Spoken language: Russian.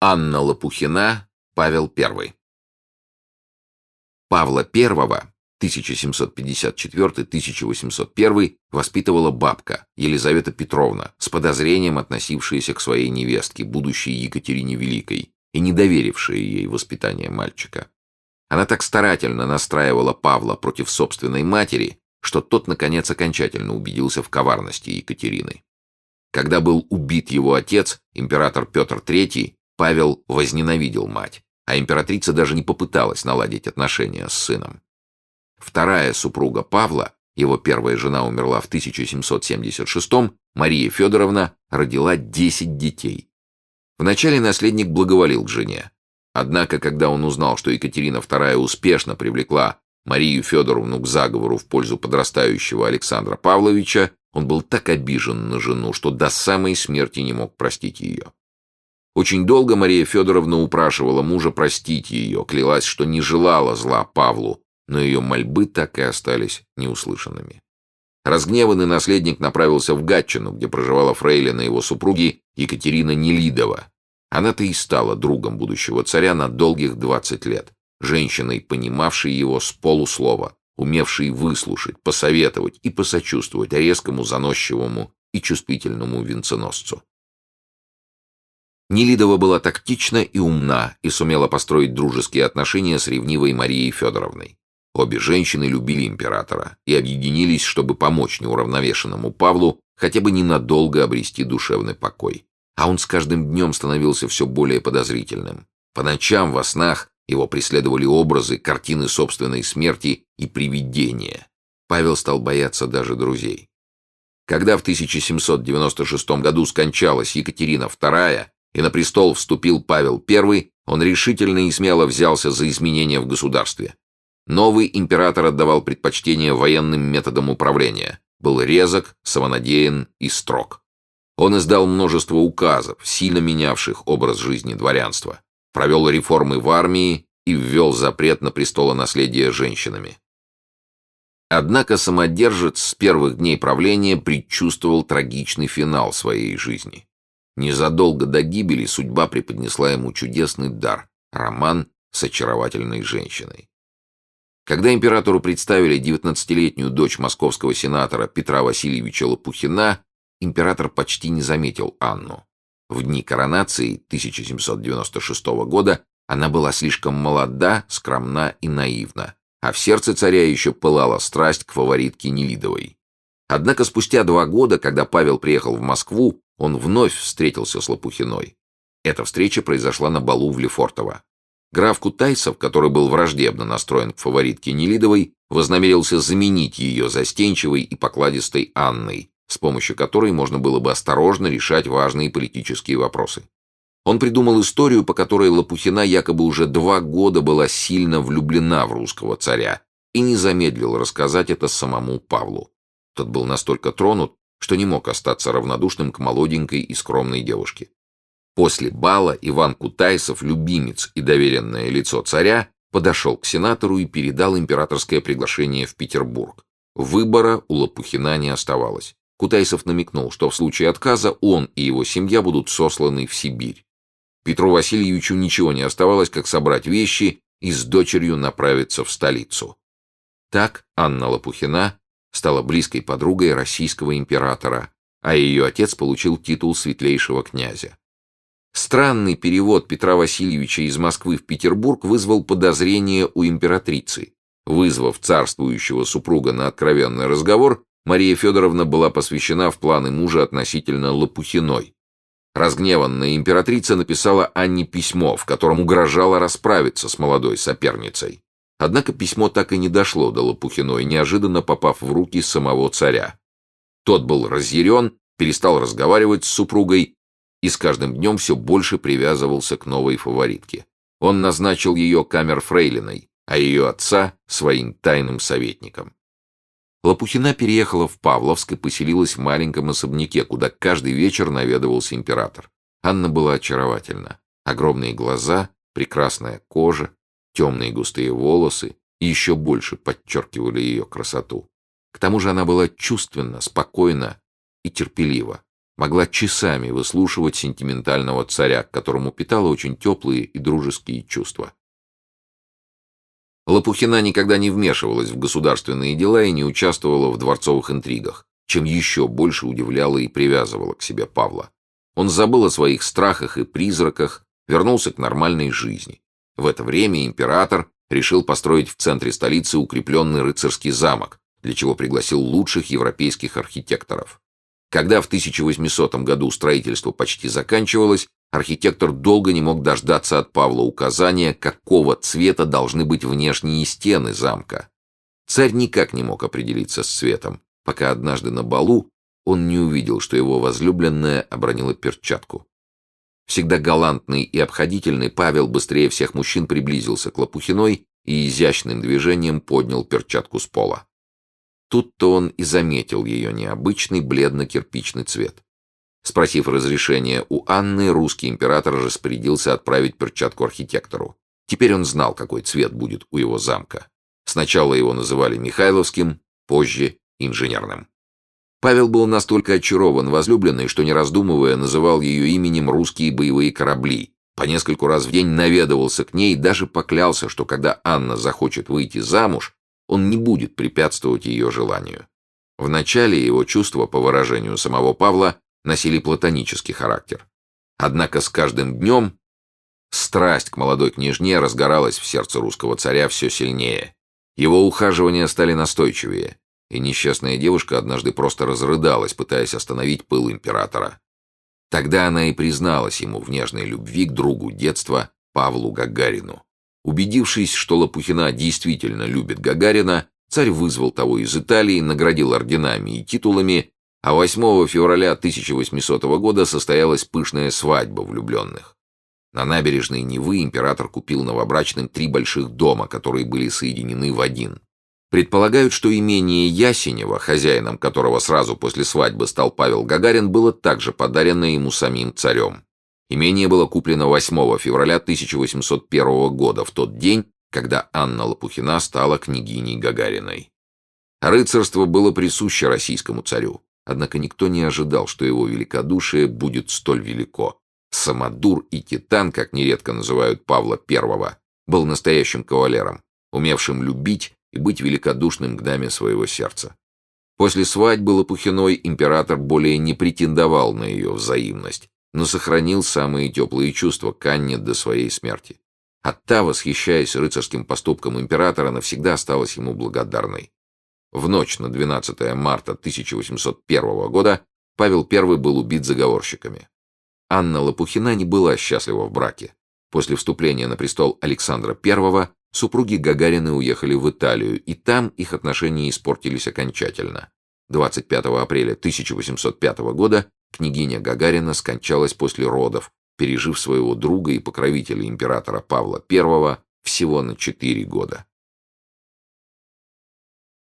Анна Лопухина, Павел I. Павла I 1754-1801 воспитывала бабка Елизавета Петровна, с подозрением относившаяся к своей невестке, будущей Екатерине Великой, и не доверившая ей воспитание мальчика. Она так старательно настраивала Павла против собственной матери, что тот, наконец, окончательно убедился в коварности Екатерины. Когда был убит его отец, император Петр III, Павел возненавидел мать, а императрица даже не попыталась наладить отношения с сыном. Вторая супруга Павла, его первая жена умерла в 1776-м, Мария Федоровна родила 10 детей. Вначале наследник благоволил к жене. Однако, когда он узнал, что Екатерина II успешно привлекла Марию Федоровну к заговору в пользу подрастающего Александра Павловича, он был так обижен на жену, что до самой смерти не мог простить ее. Очень долго Мария Федоровна упрашивала мужа простить ее, клялась, что не желала зла Павлу, но ее мольбы так и остались неуслышанными. Разгневанный наследник направился в Гатчину, где проживала фрейлина его супруги Екатерина Нелидова. Она-то и стала другом будущего царя на долгих двадцать лет, женщиной, понимавшей его с полуслова, умевшей выслушать, посоветовать и посочувствовать резкому, заносчивому и чувствительному венценосцу. Нелидова была тактична и умна и сумела построить дружеские отношения с ревнивой Марией Федоровной. Обе женщины любили императора и объединились, чтобы помочь неуравновешенному Павлу хотя бы ненадолго обрести душевный покой. А он с каждым днем становился все более подозрительным. По ночам во снах его преследовали образы, картины собственной смерти и привидения. Павел стал бояться даже друзей. Когда в 1796 году скончалась Екатерина II, и на престол вступил Павел I, он решительно и смело взялся за изменения в государстве. Новый император отдавал предпочтение военным методам управления, был резок, самонадеян и строг. Он издал множество указов, сильно менявших образ жизни дворянства, провел реформы в армии и ввел запрет на престолонаследие женщинами. Однако самодержец с первых дней правления предчувствовал трагичный финал своей жизни. Незадолго до гибели судьба преподнесла ему чудесный дар — роман с очаровательной женщиной. Когда императору представили 19-летнюю дочь московского сенатора Петра Васильевича Лопухина, император почти не заметил Анну. В дни коронации 1796 года она была слишком молода, скромна и наивна, а в сердце царя еще пылала страсть к фаворитке Нелидовой. Однако спустя два года, когда Павел приехал в Москву, он вновь встретился с Лопухиной. Эта встреча произошла на балу в Лефортово. Граф Кутайсов, который был враждебно настроен к фаворитке Нелидовой, вознамерился заменить ее застенчивой и покладистой Анной, с помощью которой можно было бы осторожно решать важные политические вопросы. Он придумал историю, по которой Лопухина якобы уже два года была сильно влюблена в русского царя и не замедлил рассказать это самому Павлу. Тот был настолько тронут, что не мог остаться равнодушным к молоденькой и скромной девушке. После бала Иван Кутайсов, любимец и доверенное лицо царя, подошел к сенатору и передал императорское приглашение в Петербург. Выбора у Лопухина не оставалось. Кутайсов намекнул, что в случае отказа он и его семья будут сосланы в Сибирь. Петру Васильевичу ничего не оставалось, как собрать вещи и с дочерью направиться в столицу. Так Анна Лопухина стала близкой подругой российского императора, а ее отец получил титул светлейшего князя. Странный перевод Петра Васильевича из Москвы в Петербург вызвал подозрение у императрицы. Вызвав царствующего супруга на откровенный разговор, Мария Федоровна была посвящена в планы мужа относительно Лопухиной. Разгневанная императрица написала Анне письмо, в котором угрожала расправиться с молодой соперницей. Однако письмо так и не дошло до Лопухиной, неожиданно попав в руки самого царя. Тот был разъярен, перестал разговаривать с супругой и с каждым днем все больше привязывался к новой фаворитке. Он назначил ее камер-фрейлиной, а ее отца — своим тайным советником. Лопухина переехала в Павловск и поселилась в маленьком особняке, куда каждый вечер наведывался император. Анна была очаровательна. Огромные глаза, прекрасная кожа, Темные густые волосы еще больше подчеркивали ее красоту. К тому же она была чувственна, спокойна и терпелива. могла часами выслушивать сентиментального царя, к которому питала очень теплые и дружеские чувства. Лопухина никогда не вмешивалась в государственные дела и не участвовала в дворцовых интригах, чем еще больше удивляла и привязывала к себе Павла. Он забыл о своих страхах и призраках, вернулся к нормальной жизни. В это время император решил построить в центре столицы укрепленный рыцарский замок, для чего пригласил лучших европейских архитекторов. Когда в 1800 году строительство почти заканчивалось, архитектор долго не мог дождаться от Павла указания, какого цвета должны быть внешние стены замка. Царь никак не мог определиться с цветом, пока однажды на балу он не увидел, что его возлюбленная обронила перчатку. Всегда галантный и обходительный Павел быстрее всех мужчин приблизился к Лопухиной и изящным движением поднял перчатку с пола. Тут-то он и заметил ее необычный бледно-кирпичный цвет. Спросив разрешения у Анны, русский император распорядился отправить перчатку архитектору. Теперь он знал, какой цвет будет у его замка. Сначала его называли Михайловским, позже — инженерным. Павел был настолько очарован возлюбленной, что, не раздумывая, называл ее именем «русские боевые корабли». По нескольку раз в день наведывался к ней даже поклялся, что когда Анна захочет выйти замуж, он не будет препятствовать ее желанию. Вначале его чувства, по выражению самого Павла, носили платонический характер. Однако с каждым днем страсть к молодой княжне разгоралась в сердце русского царя все сильнее. Его ухаживания стали настойчивее, и несчастная девушка однажды просто разрыдалась, пытаясь остановить пыл императора. Тогда она и призналась ему в нежной любви к другу детства Павлу Гагарину. Убедившись, что Лопухина действительно любит Гагарина, царь вызвал того из Италии, наградил орденами и титулами, а 8 февраля 1800 года состоялась пышная свадьба влюбленных. На набережной Невы император купил новобрачным три больших дома, которые были соединены в один. Предполагают, что имение Ясенева, хозяином которого сразу после свадьбы стал Павел Гагарин, было также подарено ему самим царем. Имение было куплено 8 февраля 1801 года, в тот день, когда Анна Лопухина стала княгиней Гагариной. Рыцарство было присуще российскому царю, однако никто не ожидал, что его великодушие будет столь велико. Самодур и титан, как нередко называют Павла I, был настоящим кавалером, умевшим любить и быть великодушным к даме своего сердца. После свадьбы Лопухиной император более не претендовал на ее взаимность, но сохранил самые теплые чувства к Анне до своей смерти. А та, восхищаясь рыцарским поступком императора, навсегда осталась ему благодарной. В ночь на 12 марта 1801 года Павел I был убит заговорщиками. Анна Лопухина не была счастлива в браке. После вступления на престол Александра I супруги Гагарины уехали в Италию, и там их отношения испортились окончательно. 25 апреля 1805 года Княгиня Гагарина скончалась после родов, пережив своего друга и покровителя императора Павла I всего на четыре года.